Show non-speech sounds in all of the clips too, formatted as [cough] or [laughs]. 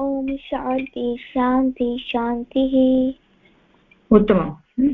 ॐ शान्ति शान्ति शान्तिः उत्तमम्।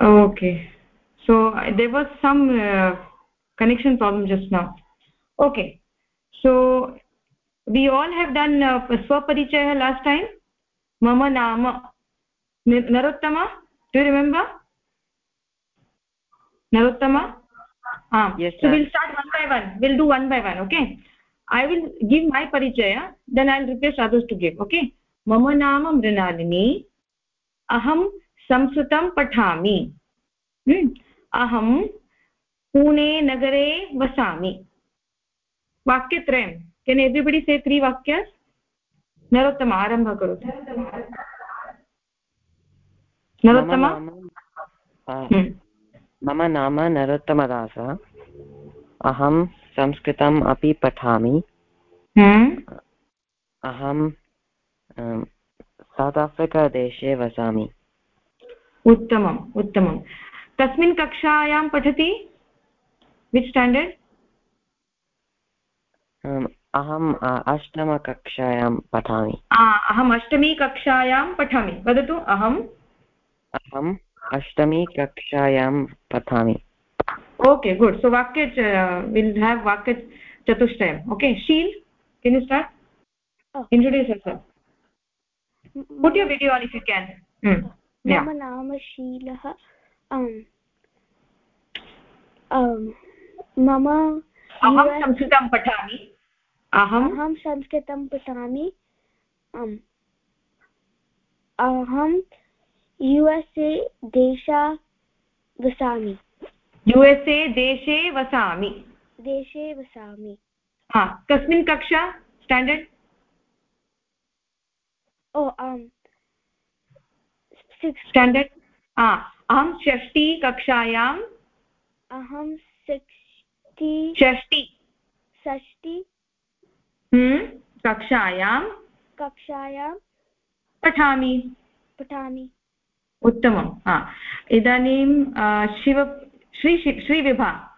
Okay so there was some uh, connection problem just now okay so we all have done uh, swaparichaya last time mama nama narottama do you remember narottama ah yes sir. so we'll start one by one we'll do one by one okay i will give my parichaya then i'll request others to give okay mama nama mrinalini aham संस्कृतं पठामि। हम्म, अहं पुणे नगरे वसामि। वाक्यत्रयं। केन् everybody से त्री वाक्य नरोत्तम आरंभ करोतु। नरोत्तम? हम्म। मम नाम नरोत्तमदास। अहं संस्कृतम् अपि पठामि। हम्म। अहं सौत् आफ्रिकादेशे वसामि। उत्तमम् उत्तमं कस्मिन् कक्षायां पठति? विच् स्टाण्डर्ड् अहम् अष्टमकक्षायां पठामि। अहम् अष्टमी कक्षायां पठामि। वदतु अहम् अहम् अष्टमी कक्षायां पठामि। ओके गुड् सो वाक्य विल् हेव् वाक्य चतुष्टयम्। Okay Sheel can you start introduce yourself. Put your video on if you can. मम नाम शीलः मम अहं संस्कृतं पठामि। अहं? संस्कृतं पठामि। अहं यु एस् ए देशा वसामि। यु एस् ए देशे वसामि। देशे वसामि। हा कस्मिन् कक्षा? स्टाण्डर्ड्? ओ आम् स्टाण्डर्ड् अहं षष्टि कक्षायाम् अहं षष्टि षष्टि षष्टि हम्म, कक्षायां कक्षायां पठामि। पठामि। उत्तमं हा। इदानीं शिव श्री श्रीविभा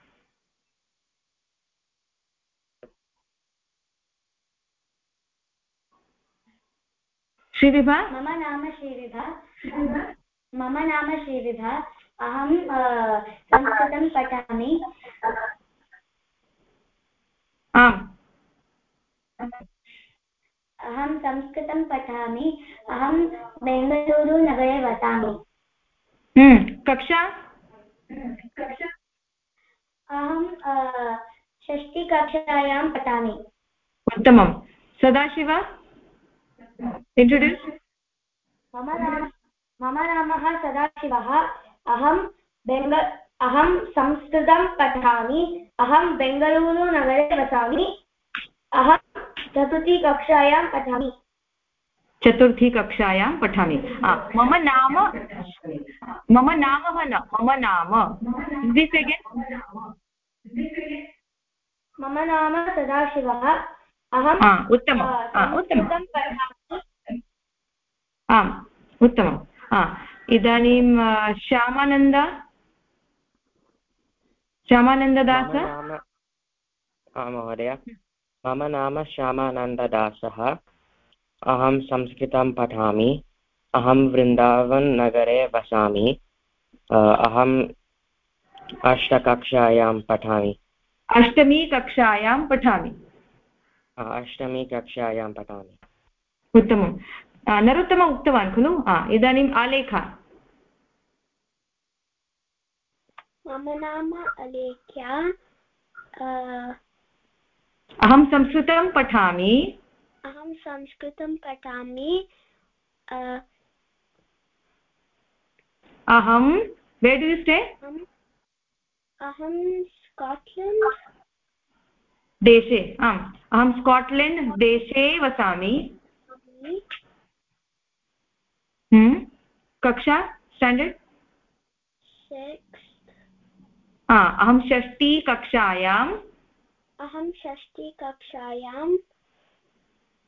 श्रीविभा मम नाम श्रीविभा मम नाम श्रीविभा अहं संस्कृतं पठामि। आम्। अहं संस्कृतं पठामि। अहं बेङ्गलूरुनगरे वसामि। हम्म, कक्षा? अहं षष्टिकक्षायां पठामि। उत्तमं सदाशिव? इण्ट्रोड्यूस् मम नाम मम नाम सदाशिवः। अहं बेङ्ग अहं संस्कृतं पठामि। अहं बेङ्गलूरुनगरे वसामि। अहं चतुर्थीकक्षायां पठामि। चतुर्थीकक्षायां पठामि। मम नाम मम नाम न मम नाम। मम नाम सदाशिवः। अहम् उत्तमम्। उत्तमं आम् उत्तमम्। इदानीं श्यामानन्द? श्यामानन्ददास? महोदय। मम नाम श्यामानन्ददासः। अहं संस्कृतं पठामि। अहं वृन्दावननगरे वसामि। अहम् अष्टकक्षायां पठामि। अष्टमी कक्षायां पठामि। अष्टमी कक्षायां पठामि। उत्तमं नरोत्तम उक्तवान् खलु इदानीम् आलेख मम नाम अलेख्या अहं संस्कृतं पठामि अहं संस्कृतं पठामि अहं वेर् डु यु स्टे अहं स्काट्लेण्ड् देशे आम् अहं स्काट्लेण्ड् देशे वसामि हम्म, कक्षा स्टाण्डर्ड् अहं षष्टिकक्षायाम् अहं षष्टिकक्षायां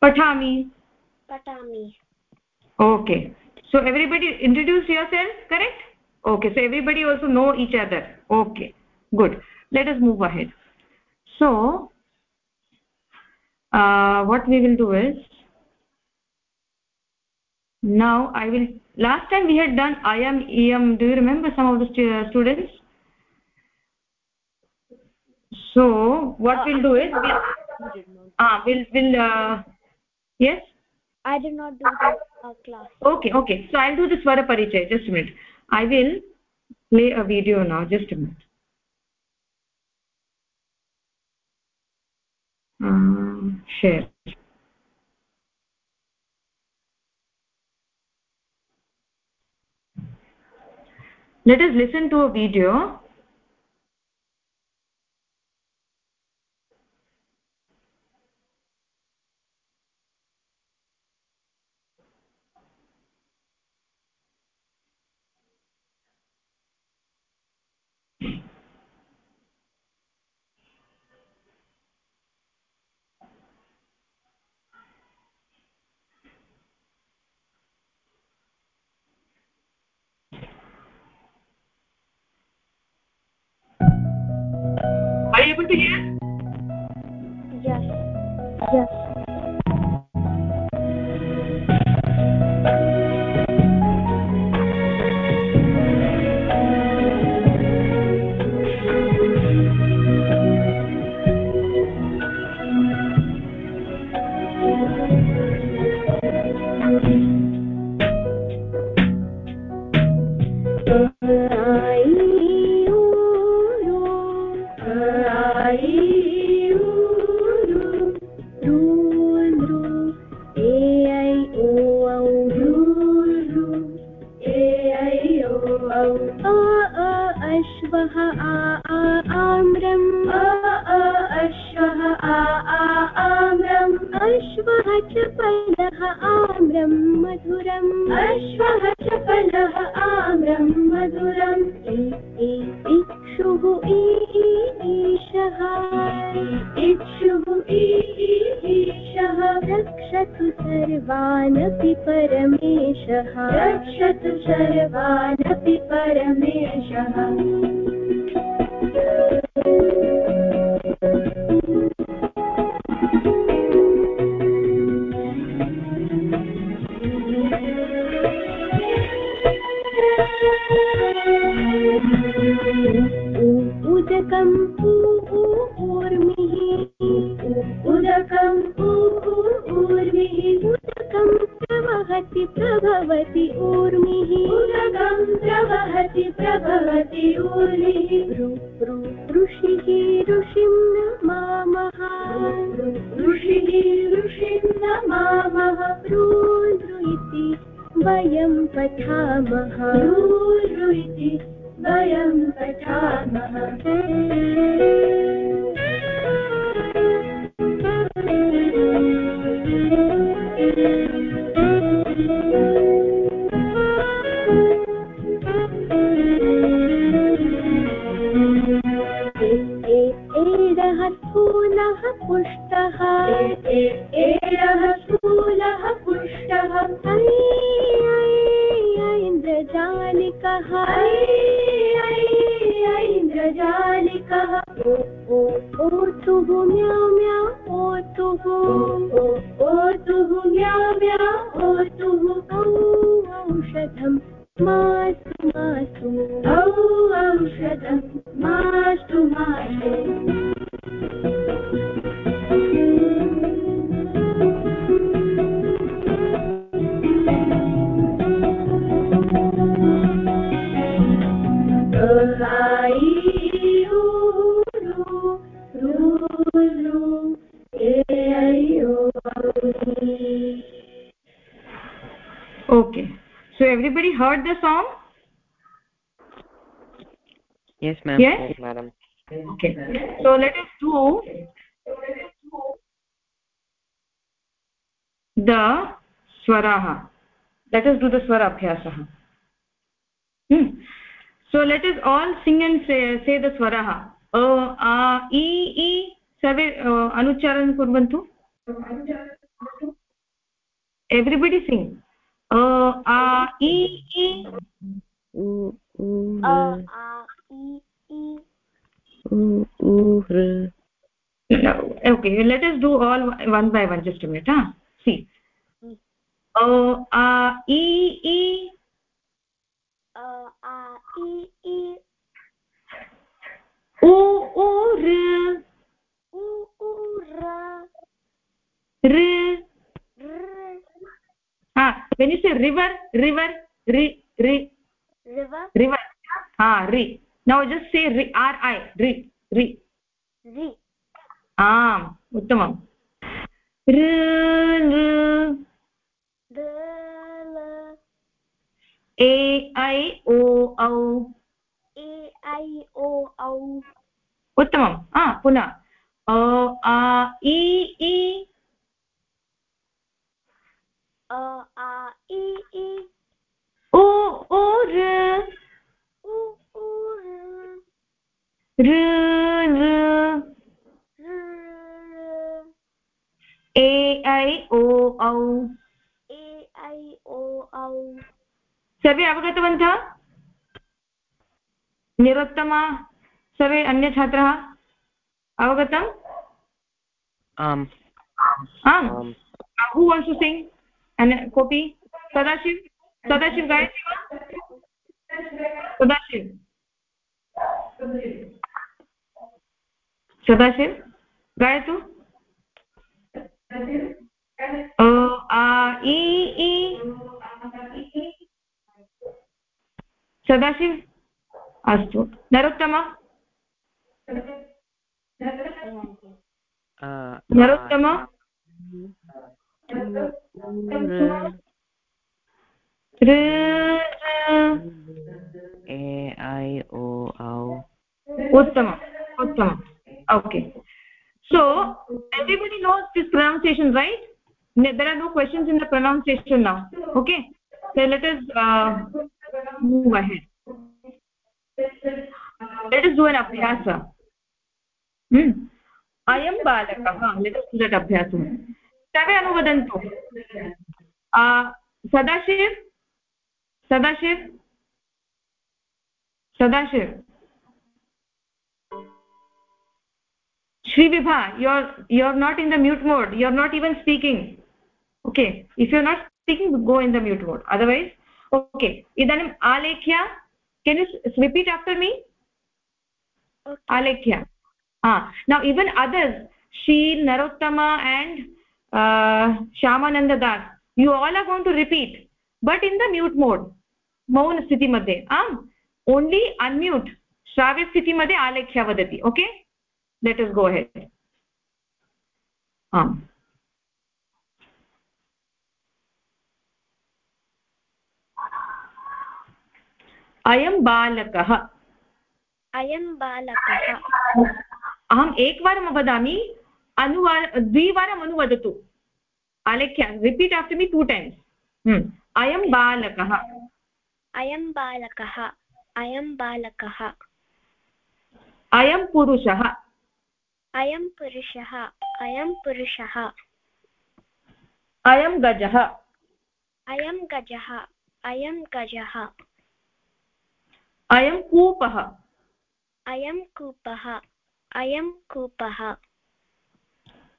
पठामि पठामि okay so everybody introduce yourself correct okay so everybody also know each other okay good let us move ahead so uh, what we will do is now i will last time we had done i am em do you remember some of the stu students? So what uh, we'll do is we'll, uh, we'll, we'll uh, yes? I did not do the uh, class. Okay okay. So i'll do this for the swara parichay just a minute. I will play a video now just a minute. Um, share let us listen to a video abhyasah hmm. so let us all sing and say, say the swaraha a a e e सर्वे अनुच्चारणं कुर्वन्तु everybody sing a a e e अ आ इ ई No, okay let us do all one by one just a minute huh see a a e e अ आ इ ई u u r उ उ र r r ha when you say river river ri ri river river ha ri now just say ri r i ri ri ri आम् उत्तमम् र ल the law ए ऐ ओ औ ए ऐ ओ औ उत्तमं हा पुनः अ आ इ ई अ आ इ ई उ उ र उ उ र र ल र र ए ऐ ओ औ ए ऐ ओ औ सर्वे अवगतवन्तः निरुत्तमा सर्वे अन्यछात्राः अवगतम् आम् आम् आम् हू वाण्ट्स् टु सिङ्ग् अन् कोऽपि सदाशिव सदाशिव गायति वा सदाशिव सदाशिव गायतु आ इ ई सदाशिव अस्तु नरोत्तम नरोत्तम ऋ ए ऐ ओ औ उत्तमम् उत्तमम् okay so everybody knows this pronunciation right there are no questions in the pronunciation now okay so let us uh, move ahead let us do an abhyasa hmm ayam balakah let us do that abhyasa सर्वे अनुवदन्तु Sadashiva Sadashiva Sadashiv Shrivibha, you're you're not in the mute mode. You're not even speaking. Okay. If you're not speaking, go in the mute mode. Otherwise, okay. Idanim alekhya. Can you s- repeat after me? okay alekhya ah now even others sheel narottama and shamananda das you all are going to repeat but in the mute mode मौन स्थिति मध्ये आम् only unmute श्राव्यस्थिति मध्ये आलेख्य वदति okay let us go ahead आम् अयं बालकः अयं बालकः अहम् एकवारं वदामि अनुवा द्विवारम् अनुवदतु। आलेख्य repeat after me two times अयं बालकः। अयं बालकः। अयं बालकः। अयं पुरुषः। अयं पुरुषः। अयं पुरुषः। अयं गजः। अयं गजः। अयं गजः। अयं कूपः। अयं कूपः। अयं कूपः।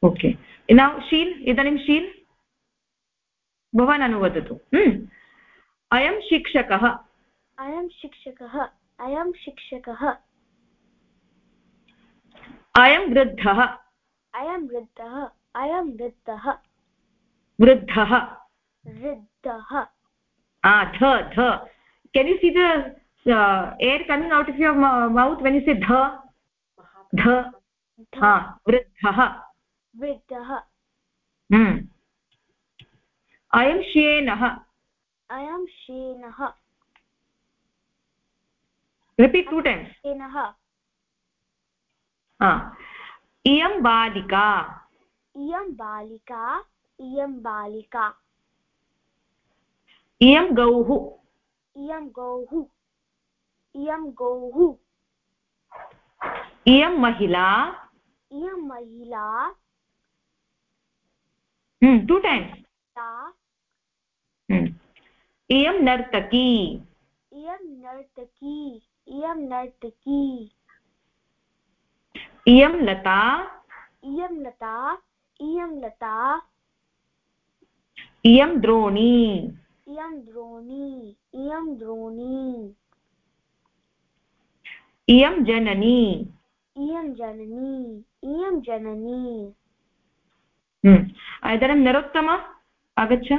ओके नौ शील् इदानीं शील् भवान् अनुवदतु। हम्म। अयं शिक्षकः। अयं शिक्षकः। अयं शिक्षकः। अयं वृद्धः। अयं वृद्धः। अयं वृद्धः। वृद्धः। वृद्धः। ध ध। Can you see the air coming out of your mouth when you say ध? ध। वृद्धः। वृद्धः। हम्म। अयं श्येनः अयं शेनः। रिपीट् टु टैम्स् शेनः। इयं बालिका। इयं बालिका इयं बालिका। इयं गौः। इयं गौः। इयं गौः। इयं महिला। इयं महिला। टु टैम्स् ता। इयं नर्तकी। इयं नर्तकी। इयं नर्तकी। इयं लता। इयं लता। इयं लता। इयं द्रोणी। इयं द्रोणी। इयं द्रोणी। इयं जननी। इयं जननी। इयं जननी। इदानीं नरोत्तम आगच्छ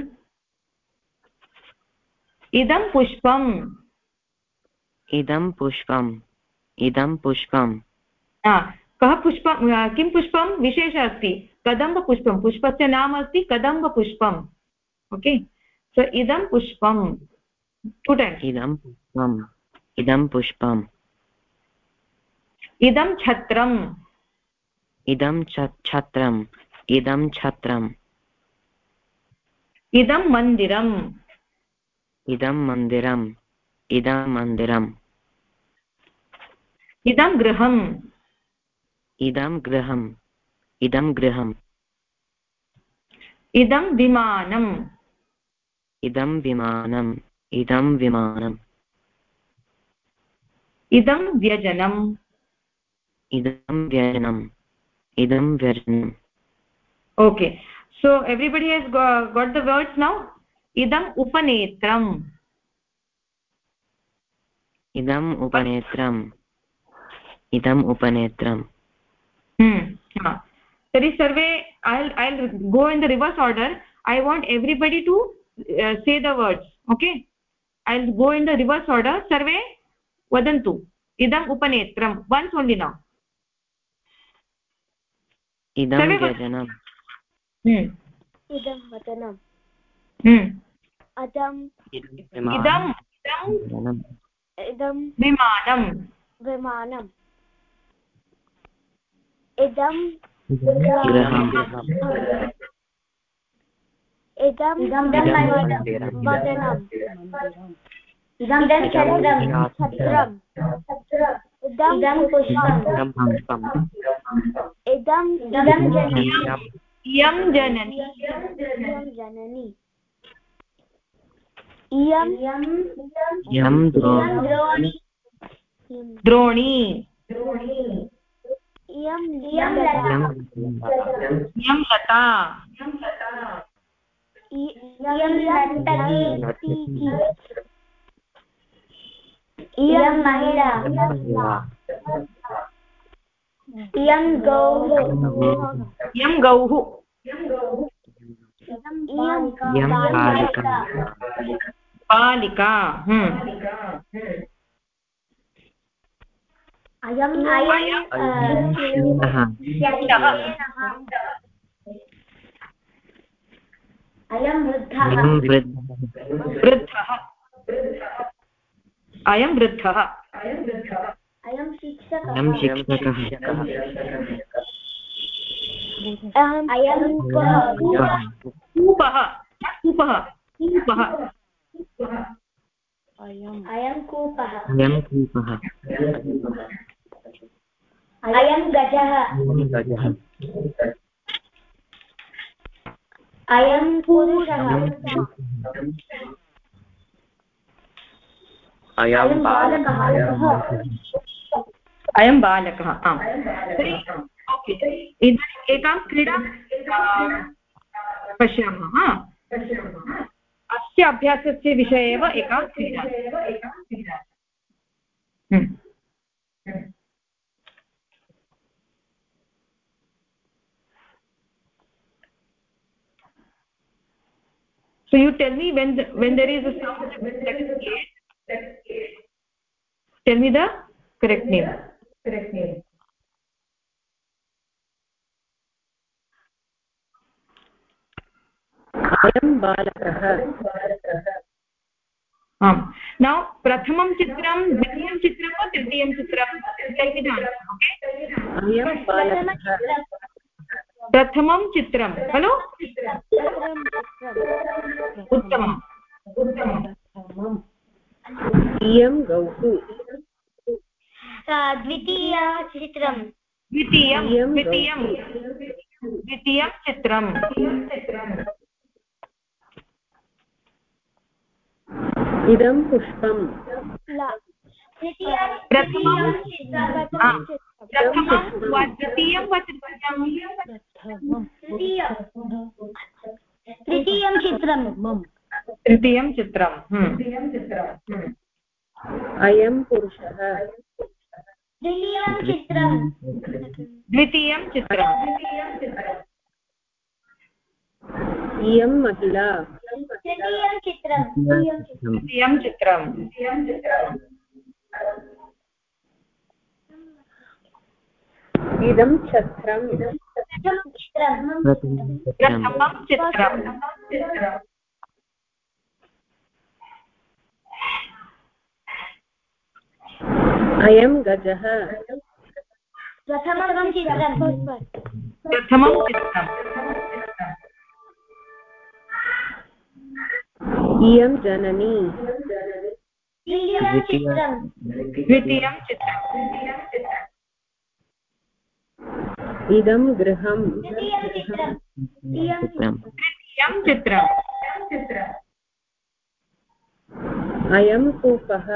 इदं पुष्पम् इदं पुष्पम् इदं पुष्पम् कः पुष्पं किं पुष्पं विशेषः अस्ति कदम्बपुष्पं पुष्पस्य नाम अस्ति कदम्बपुष्पम् ओके सो इदं पुष्पं स्टुडेण्ट् इदं पुष्पम् इदं पुष्पम् इदं छत्रम् इदं छत्रम् इदं छत्रम्। इदं मन्दिरम्। इदं मन्दिरम्। इदं मन्दिरम्। इदं गृहम्। इदं गृहम्। इदं गृहम्। इदं विमानम्। इदं विमानम्। इदं विमानम्। इदं व्यजनम्। इदं व्यजनम्। इदं व्यजनम्। Okay so everybody has got, got the words now? Idam upanetram. Idam upanetram. Idam upanetram. Hmm. Ha tari sarve i'll i'll go in the reverse order. I want everybody to uh, say the words. Okay? I'll go in the reverse order. Sarve vadantu. Idam upanetram. Once only now. Idam vyajanam इदं वदनम् अदम् इदम् इदम् इदं विमानम् विमानम् इदं इदं वदनम् इदं छत्रम् इदं पुष्पम् इदं जननी इयं जननी। इयं जननी इयं द्रोणी। इयं लता। इयं महिला। इयं गौः इयं गौः। बालिका। बालिका। अयम् अयं शुनः अयं वृद्धः। अयं वृद्धः। वृद्धः। अयं वृद्धः अयं शिक्षकः अयं शिक्षकः अयं कूपः कूपः कूपः कूपः अयं कूपः अयं कूपः अयं गजः अयं गजः अयं पुरुषः अयं अयं बालकः अयं बालकः आम् इदानीम् एकां क्रीडां पश्यामः अस्य अभ्यासस्य विषये एव एका क्रीडा हम्म। so you tell me when the, when there is a sound tell me the correct name correct name अयं बालकः आम्। नौ प्रथमं चित्रं द्वितीयं चित्रं वा तृतीयं चित्रं? प्रथमं चित्रं खलु? उत्तमम्। इयं गौः द्वितीयं इयं द्वितीयं द्वितीयं चित्रं इदं पुष्पं प्रथमं वा द्वितीयं वा तृतीयं तृतीयं चित्रं तृतीयं चित्रं हम्म। अयं पुरुषः। द्वितीयं चित्रं द्वितीयं चित्रं इयं महिला। तृतीयं चित्रं द्वितीयं चित्रं इदं छत्रं। चित्रं प्रथमं चित्रं प्रथमं चित्रं अयं गजः। प्रथमं प्रथमं इयं जननी। द्वितीयं चित्रं द्वितीयं चित्रं इदं गृहं तृतीयं चित्रं चित्रं तृतीयं चित्रं अयं कूपः।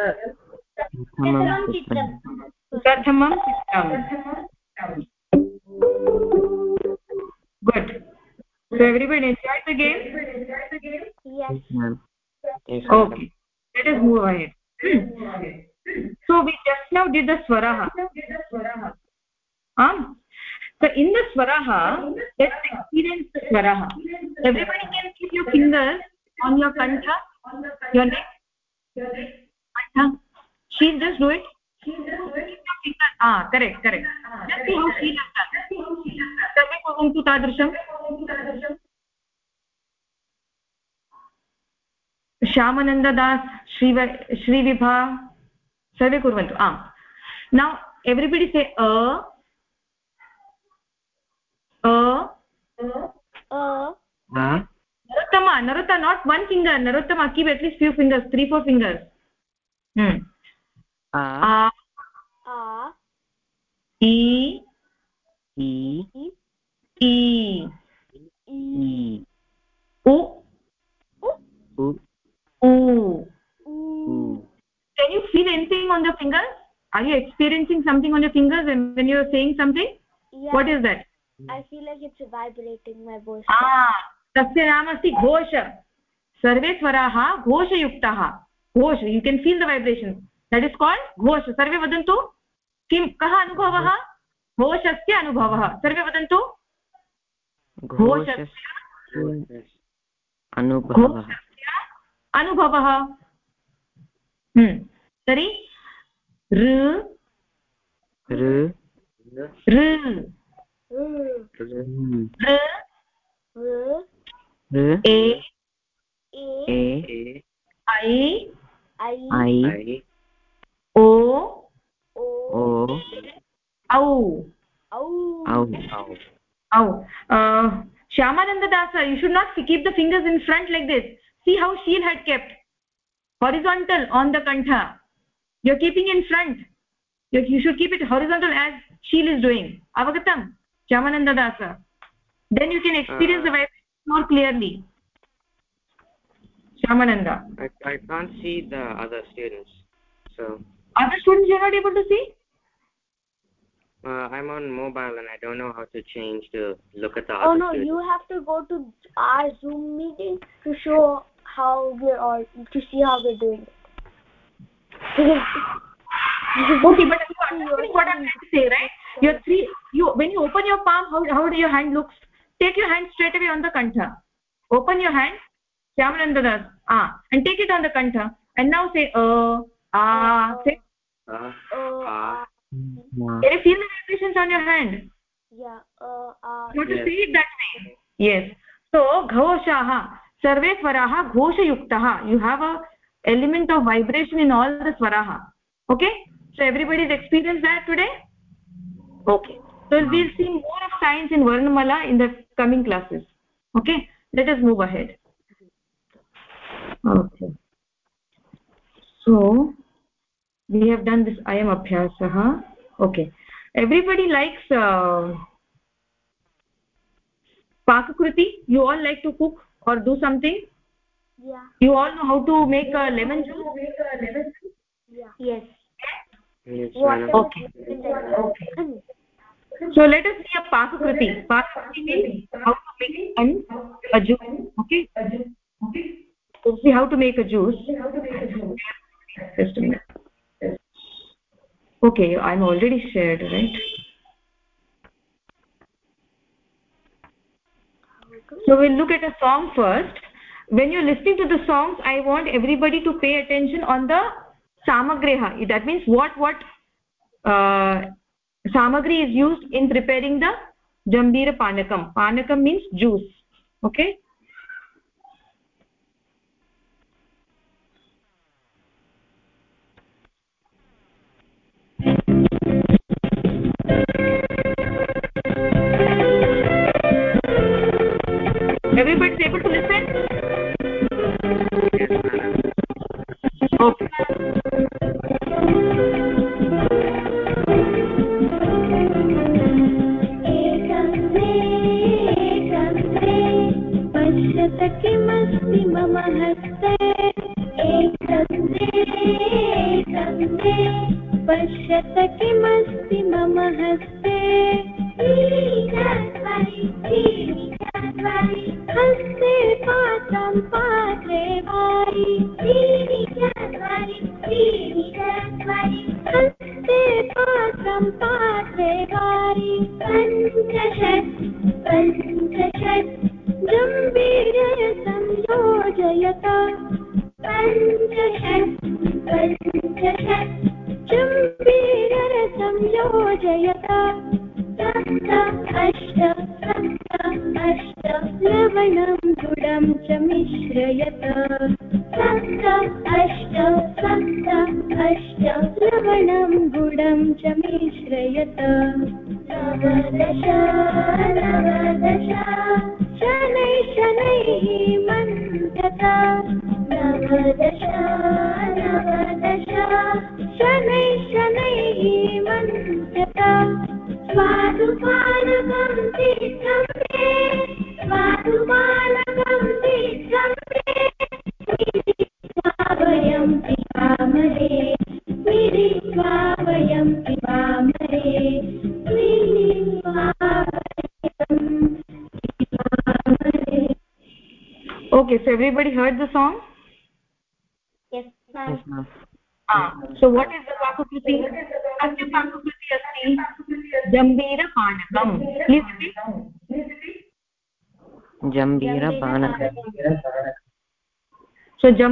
प्रथमं चित्रं प्रथमं चित्रं good so everybody enjoyed the game yes okay let us move ahead so we just now did the swaraha um so in the swaraha let's experience the swaraha everybody can keep your fingers on your kantha your neck kantha she'll just do it keep your fingers ah correct correct just see how she has done सर्वे कुर्वन्तु तादृशं श्यामानन्ददास् श्रीव श्रीविभा सर्वे कुर्वन्तु आम् now everybody say a a uh narottama narotta not one finger narottama keep at least few fingers three four fingers hmm uh a a e इ e इ u उ u उ can you feel anything on the fingers are you experiencing something on your fingers and when you are saying something yeah what is that i feel like it's vibrating my voice आ तस्य नाम अस्ति घोष सर्वे स्वराः घोषयुक्ताः Ghosh you can feel the vibration that is called Ghosh सर्वे वदन्तु किं कः अनुभवः घोषस्य अनुभवः सर्वे वदन्तु घोषस्य अनुभवः अनुभवः हम्म, तर्हि Shyamananda you should not keep the fingers in front like this. See how Sheel had kept. Horizontal on the kantha you're keeping in front. You, you should keep it horizontal as sheel is doing. Avagatam shyamanandadasa then you can experience the vibration more clearly. Shyamananda I, I can't see the other students so. Other students you're not able to see? Uh, i'm on mobile and i don't know how to change to look at the other. oh no students. you have to go to our zoom meeting to show how we're all to see how we're doing okay but you understanding what i'm trying to say right your three you when you open your palm how how do your hand looks take your hand straight away on the kantha open your hand shyamanandadas ah and take it on the kantha and now say uh ah say uh, uh, Ah. uh, can you feel the vibrations on your hand yeah uh, uh, you have to Yes. see it that way yes so ghoshaah sarve swaraah ghoshayuktah you have a element of vibration in all the swaraah okay so everybody's experienced that today okay so we'll see more of science in varnamala in the coming classes okay let us move ahead okay so we have done this i am abhyasah okay everybody likes uh, pakakruti you all like to cook or do something yeah. You all know how to make a lemon juice? Yeah. Yes. Yes, Okay. okay. so let us see a pakakruti pakakruti means how to make an a juice. Okay? Let's see how to make a juice. Just a minute. Okay i'm already shared right? So we'll look at a song first when you're listening to the songs i want everybody to pay attention on the samagreha that means what what uh, samagri is used in preparing the jambira panakam. Panakam means juice. Okay? Everybody's able to listen पश्यत किमस्ति मम हस्ते। संयोजयत पञ्चषट् संयोजयत। सप्त अष्ट सप्त अष्ट। लवणं गुडं च मिश्रयत।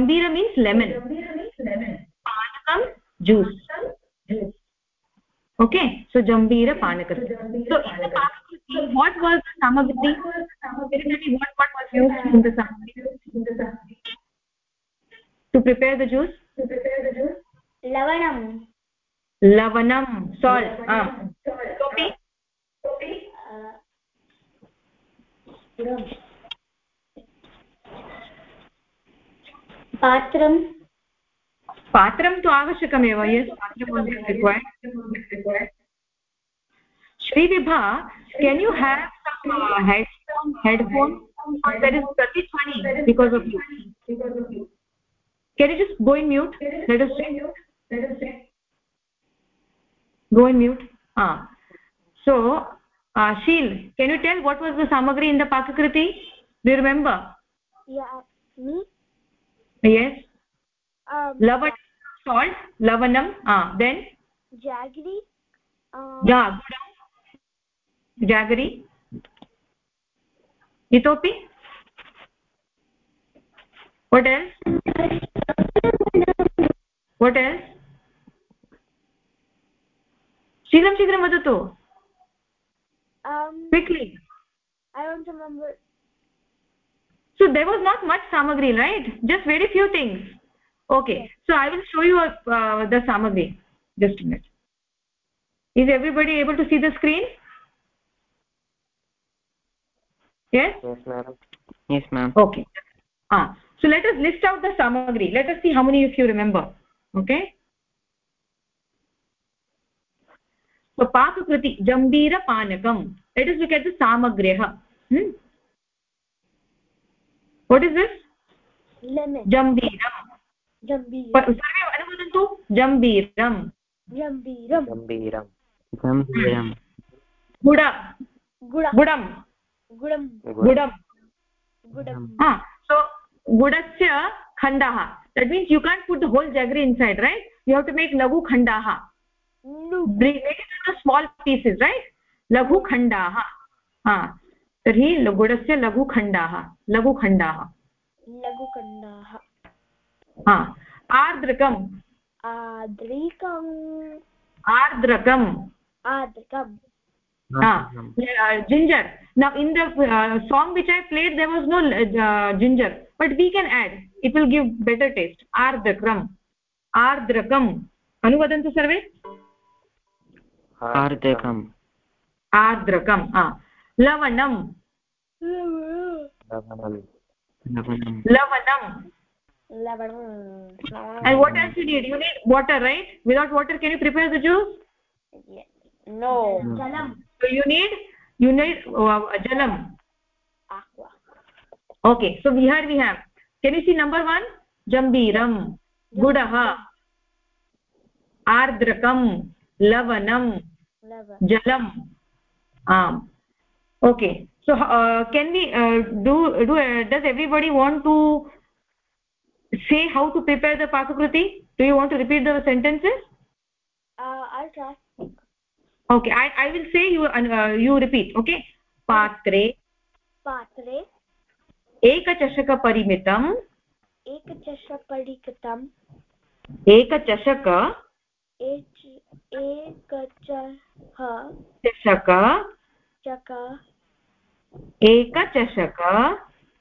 So means lemon panakam juice okay so jambira panakam so in the past what was the samagri what what was used in the samagri to prepare the juice to prepare the juice lavanam lavanam salt ah kopi kopi पात्रं? पात्रं तु आवश्यकमेव Shrivibha can you have headphone can you just going mute going mute हा so Sheel can you tell what was the सामग्री in the पाककृति did remember yes. लवण salt लवणं then jaggery jaggery इतोपि hotel hotel शीघ्रं शीघ्रं वदतु quickly so there was not much सामग्री right just very few things okay so i will show you uh, the samagri just a minute. Is everybody able to see the screen? Yes? Yes madam yes ma'am. Okay. Ah so let us list out the samagri let us see how many of you remember okay? So pakakriti jambira panakam. Let us look at the samagrah hmm? what is this? Lemon. Jambiram jambiram अनुवदन्तु तो जम्बीरम्। जम्बीरम्। जम्बीरम्। जम्बीरम्। गुडम्। गुडम्। हाँ, गुडस्य खण्डः। That means you can put whole jaggery inside right you have to make लघु खण्डाः। Small pieces right लघु खण्डाः। हाँ, तर्हि गुडस्य लघुखण्डाः लघुखण्डाः लघुखण्डाः हा आर्द्रकम् आद्रिकम् आर्द्रकम् आद्रकम् uh, ginger now in the uh, song which i played there was no uh, ginger but we can add it will give better taste ardrakam ardrakam anuvadantu sarve आर्द्रकम् ardrakam ah lavanam लवणं लवणं lavanam lavanam and what else you need you need water right without water can you prepare the juice yeah. no जलं so you need you need uh, jalam aqua okay so we here we have can you see number 1 jambiram gudah आर्द्रकं लवणं lava जलम् आम् okay so uh, can we uh, do do uh, does everybody want to say how to prepare the pakakriti do you want to repeat the sentences uh, i'll try okay i i will say you uh, you repeat okay patre पात्रे एकचषकपरिमितम् एकचषकपरिकृतम् एकचषक एच एकचः चषक एकचषक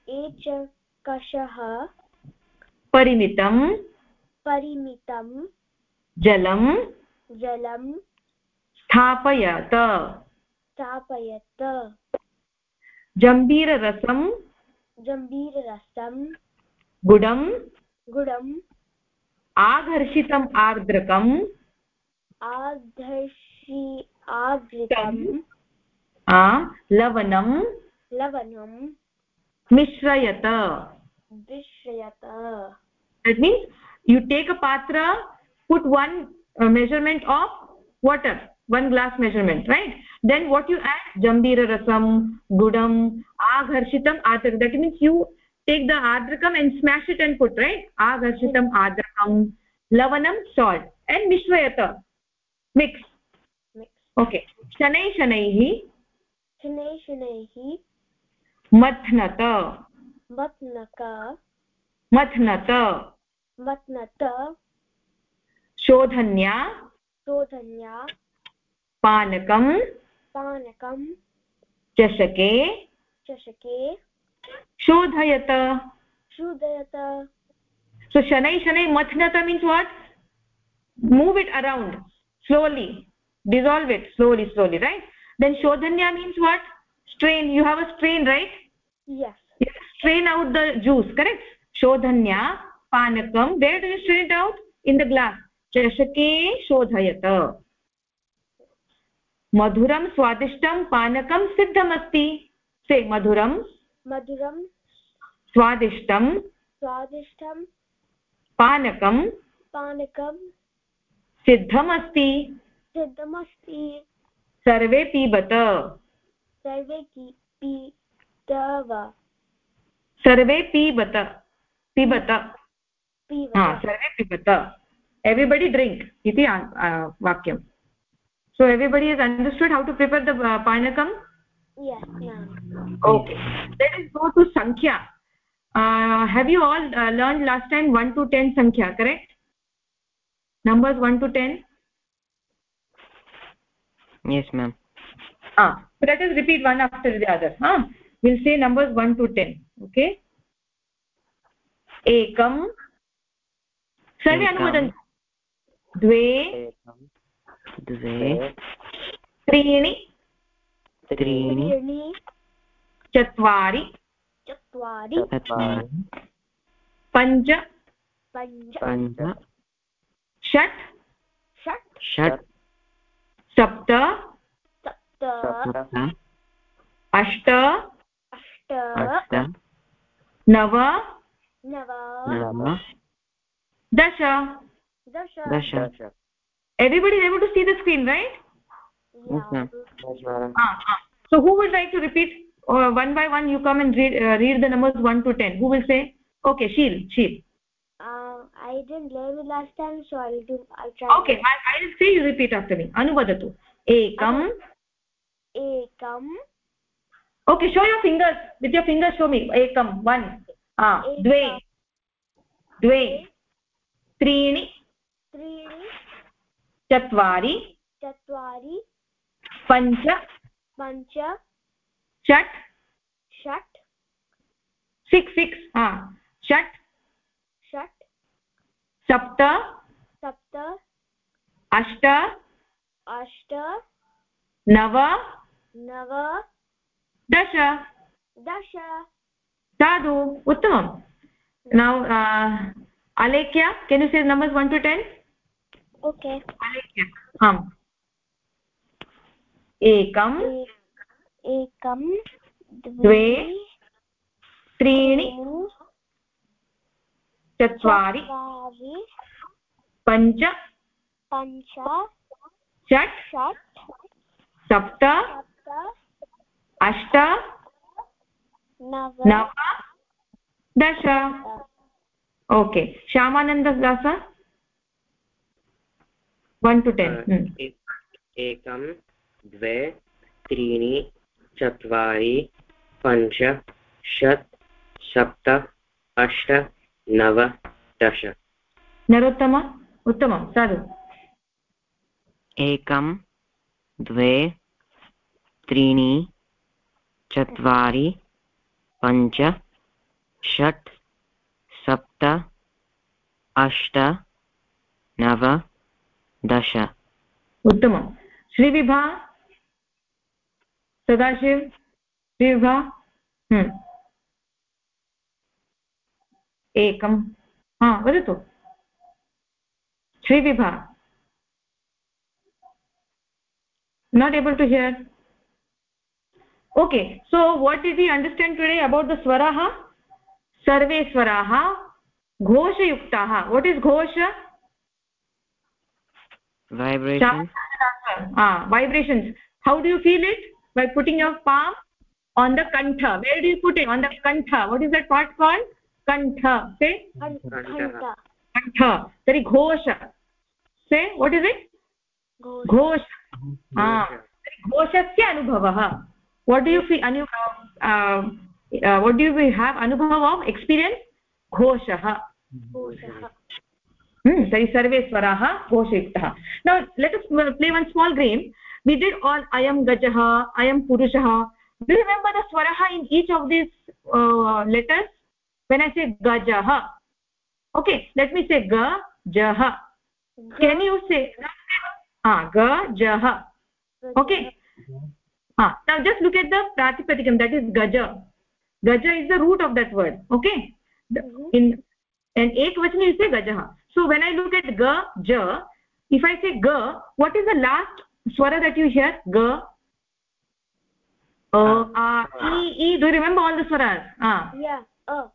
एचकषः परिमितं परिमितं जलं जलं स्थापयत। स्थापयत। जम्बीररसं जम्बीररसं गुडं गुडम् आघर्षितम् आर्द्रकम् आधर्षि आघृतं आ, लवणं लवणं मिश्रयत। मिश्रयत। That means you take a patra put one uh, measurement of water one glass measurement right then what you add jambira rasam gudam agharshitam adrakam that means you take the adrakam and smash it and put right agharshitam adrakam lavanam salt and mishrayata mix Mix. okay शनैः शनैः शनैः शनैः मथ्नत मत्नक मथ्नत मत्नत। शोधन्या। शोधन्या। पानकम्। पानकम्। चषके। चषके। शोधयत। शोधयत। So शनै शनै मथ्नत means what move it around slowly dissolve it slowly slowly right then शोधन्या means what strain you have a right right strain out the juice correct शोधन्या panakam where do you strain it out? In the glass. चषके शोधयत। मधुरं स्वादिष्टं पानकं सिद्धमस्ति। से मधुरं। मधुरं। स्वादिष्टं। स्वादिष्टं। पानकं। पानकं। सिद्धमस्ति। सिद्धमस्ति। सर्वे पिबत। सर्वे पीतव सर्वे पिबत। पिबत। सर्वे पिबत everybody drink इति वाक्यं so everybody is understood how to prepare the panakam okay go to सङ्ख्या have you all learn last time one two ten सङ्ख्या correct numbers one two ten yes ma'am. Ah so let us repeat one after the other ha? We'll say numbers 1 to 10 okay? Ekam सर्वे अनुवदन्तु द्वे द्वे त्रीणि त्रीणि चत्वारि चत्वारि पञ्च पञ्च षट् षट् षट् सप्त सप्त अष्ट अष्ट नव नव dasha. Dasha. Dasha. Everybody is able to see the screen right? Yes ma'am. Ah, ah. so who would like to repeat uh, one by one you come and read uh, read the numbers 1 to 10 who will say? Okay Sheel. Sheel. uh, um, i didn't learn it last time so i'll do i'll try okay I'll say you repeat after me. Anuvadatu ekam. Ekam. Okay show your fingers. With your fingers show me. Ekam. One. Ah dve. Dve. त्रीणि। त्रीणि। चत्वारि। चत्वारि। पञ्च। पञ्च। षट्। षट्। Six six हा। षट्। षट्। सप्त। सप्त। अष्ट। अष्ट। नव। नव। दश। दश। साधु उत्तमं नौ Alekhya can you say numbers one two ten okay Alekhya आम् एकम्। एकं द्वे। त्रीणि। चत्वारि। चत्वारि। पञ्च। पञ्च। षट्। षट्। सप्त। सप्त। अष्ट। नव। नव। दश। Okay Shyamanandadas one two ten एकं द्वे त्रीणि चत्वारि पञ्च षट् सप्त अष्ट नव दश नरोत्तम उत्तमं साधु एकं द्वे त्रीणि चत्वारि पञ्च षट् सप्त अष्ट नव दश उत्तमं श्रीविभा सदाशिव श्रीविभा हम्म। एकं हा वदतु Shrivibha not able to hear okay so what did we understand today about the swaraha सर्वे स्वराः घोषयुक्ताः। What is Ghosh? Vibrations how do you feel it by putting your palm on the कण्ठ where do you put it on the कण्ठ what is that part call कण्ठ say कण्ठ तर्हि घोष। Say what is it घोष। घोषस्य अनुभवः। What do you feel अनु what do we have? Anubhav of experience? Ghoshah. Hmm tari sarve swaraha now let us play one small game. We did all i am gajah i am purushah. Do you remember the swaraha in each of these uh, letters? When i say gajah. Okay let me say ga jah can you say ah ga jah okay ah now just look at the pratipadikam that is gaja gaja is the root of that word okay the, in and ekvachana you say gajah so when i look at ga ja if i say ga what is the last swara that you hear ga uh, uh, e, e do you remember all the swaras ah yeah uh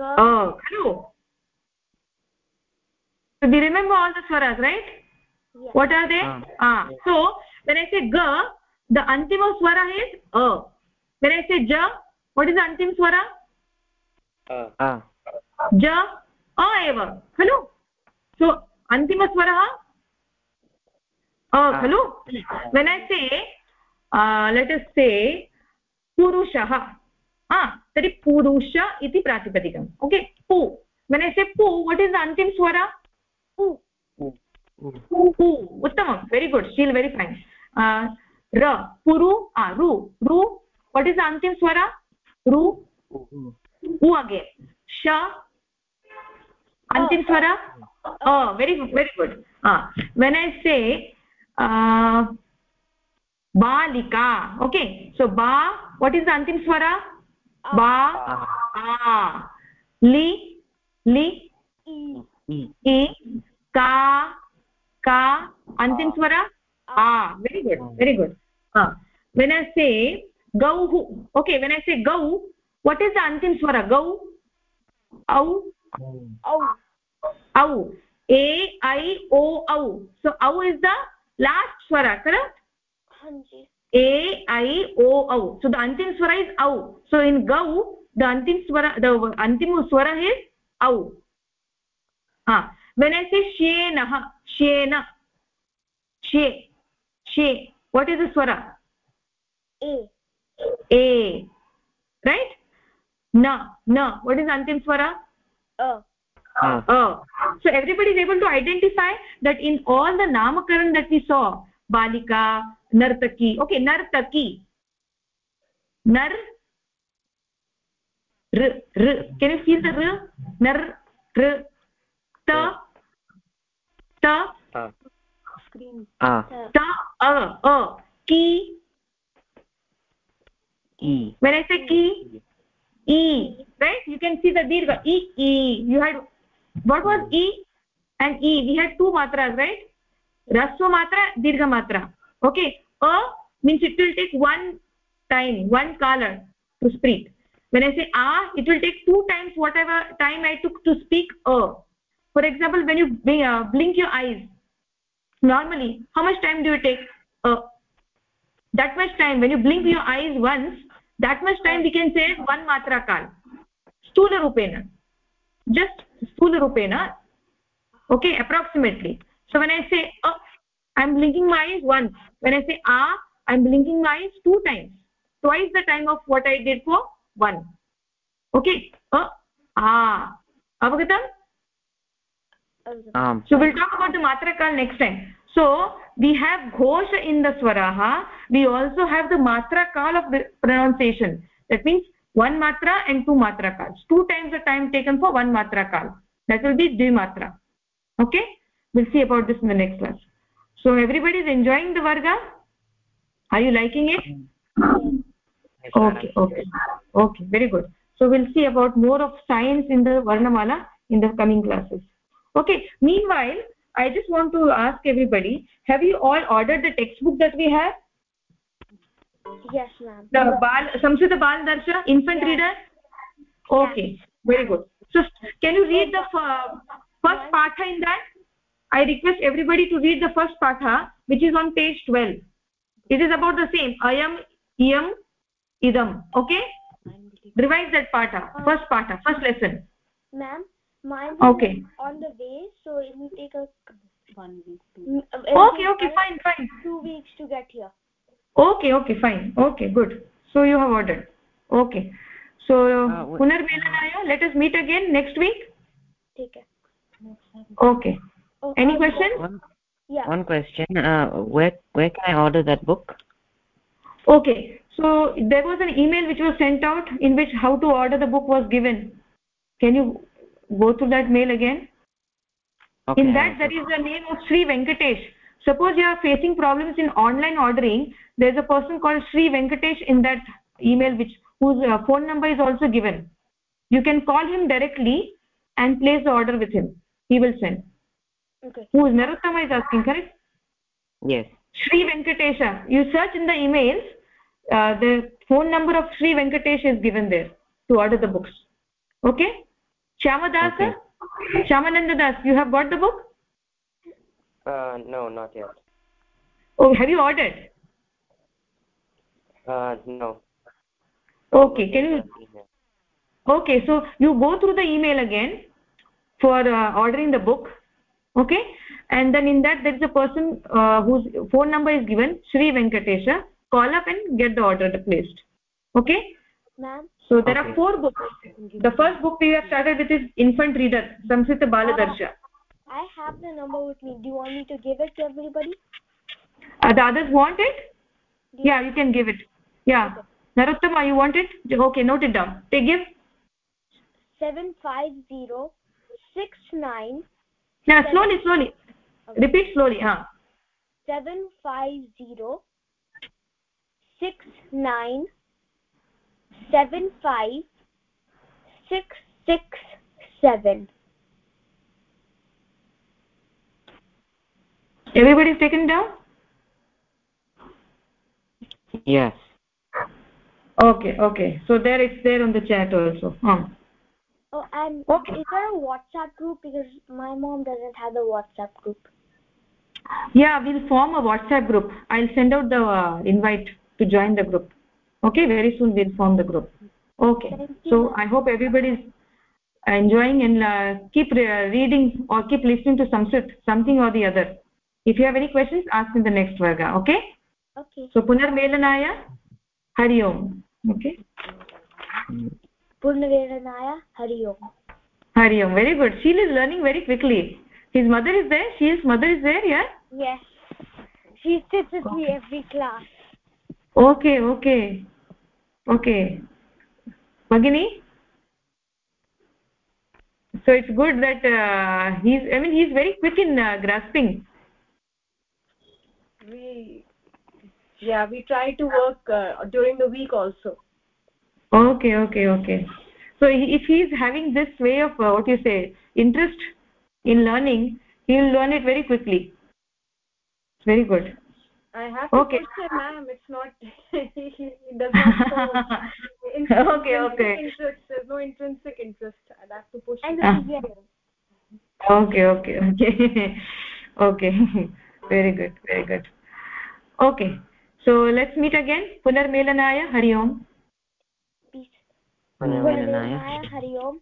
ga oh hello so we remember all the swaras right yeah. what are they ah so when i say ga the antima swara is a when i say ja what is अन्तिम स्वर ज अ एव खलु सो अन्तिमस्वरः अ खलु वनसे let us से पुरुषः तर्हि पुरुष इति प्रातिपदिकम् okay Pu वनसे Pu what is अन्तिम स्वर पु उत्तमं very good Sheel very fine र पुरु रु रु वट् इस् अन्तिम स्वरा रू उ अगे श अन्तिम स्वर ओ very very good when I say बालिका ओके सो बा वॉट इज़ द अंतिम स्वर? बा का का अन्तिम स्वर? आ। Very good very good when I say gauhu okay when i say gau what is the antim swara gau au au au a i o au so au is the last swara correct hanji a i o au so the antim swara is au so in gau the antim swara the antim swara is au ha when i say shenah shena she she what is the swara a a right na na what is antim swara uh uh, oh so everybody is able to identify that in all the namakaran that we saw balika nartaki okay nartaki nar r r can you feel the r nar r ta ta uh, uh, ta a a ki e when i say ki e right you can see the dirgha e e you had what was e and e we had two matras right rasva matra dirgha matra okay a means it will take one time one color to speak when i say a it will take two times whatever time i took to speak a for example when you blink, uh, your eyes normally how much time do you take uh, that much time when you blink your eyes once that much time we can say one matra kal stula rupena just stula rupena okay approximately so when i say uh, i'm blinking my eyes once when i say ah i'm blinking my eyes two times twice the time of what i did for one okay uh, ah avagatam आम् so we'll talk about the matra kal next time so we have ghosha in the swaraha. We also have the matra kal of the pronunciation. That means one matra and two matra kals two times the time taken for one matra kal that will be dvimatra. Okay? We'll see about this in the next class. So everybody is enjoying the varga? Are you liking it? Yes, okay okay. Okay very good. So we'll see about more of science in the varnamala in the coming classes. Okay meanwhile i just want to ask everybody have you all ordered the textbook that we have? Yes ma'am. The bal samskrita bal darsha infant Yeah. reader? Okay very good. So can you read the first patha in that? I request everybody to read the first patha which is on page 12 it is about the same. Ayam iyam idam. Okay? Revise that patha first patha first lesson. Ma'am mine Okay. on the way so it will take a one week mm, uh, it will okay okay fine fine. two weeks to get here. Okay okay fine. Okay good. So you have ordered. Okay. So uh, punar melanaya let us meet again next week? Take care. Okay. Oh, any questions? One, yeah. one question. Uh, where where can i order that book? Okay. So there was an email which was sent out in which how to order the book was given. Can you go through that mail again. Okay, in that there is the name of sri venkatesh. Suppose you are facing problems in online ordering there is a person called sri venkatesh in that email which whose uh, phone number is also given. You can call him directly and place the order with him. He will send. Okay. Who is narottama is asking correct? Yes. Sri Venkatesha. You search in the emails, uh, the phone number of Sri Venkatesh is given there to order the books. Okay? Shyamadasa? Okay. Shyamananda Das, you have got the book? Uh, no, not yet. Oh, have you ordered? Uh, no. Okay, can you? Okay, so you go through the email again for uh, ordering the book. Okay? and then in that there is a person uh, whose phone number is given Sri Venkatesha call up and get the order placed okay ma'am so there okay. are four books. The first book we have started with is infant reader samskrit baladarsha i have the number with me. Do you want me to give it to everybody? Uh, the others want it? Yeah you can give it. Yeah. Okay. narottama you want it? Okay note it down. They give 750 69 yeah slowly slowly. Repeat slowly ha 750 69 75 667 everybody taken down? Yes. Okay okay. So there it's there on the chat also. Huh. oh and Okay. is there a whatsapp group? Because my mom doesn't have a whatsapp group. Yeah we'll form a whatsapp group. I'll send out the uh, invite to join the group okay very soon we'll form the group. Okay so i hope everybody is enjoying and uh, keep re reading or keep listening to sanskrit something or the other. If you have any questions ask in the next varga okay? Okay. So punar melanaya hari om okay? Purnavedanaya hari om. Hari om very good. She is learning very quickly. His mother is there she's mother is there yeah? Yes. She sits with me every class. Okay okay okay. Bagini so it's good that uh, he's i mean he's very quick in uh, grasping. We yeah we try to work uh, during the week also. Okay okay okay. So he- if he is having this way of uh, what you say interest in learning he will learn it very quickly. Very good i have to Okay. push him ma'am. It's not [laughs] he does not show [laughs] intrinsic- Okay, okay. interest there's no intrinsic interest. I have to push and him ah. yes okay okay okay. [laughs] Okay. Very good very good. Okay. So let's meet again. Punar melanaya hari om. Peace. Purnamelanaya. purnavedanaya hari om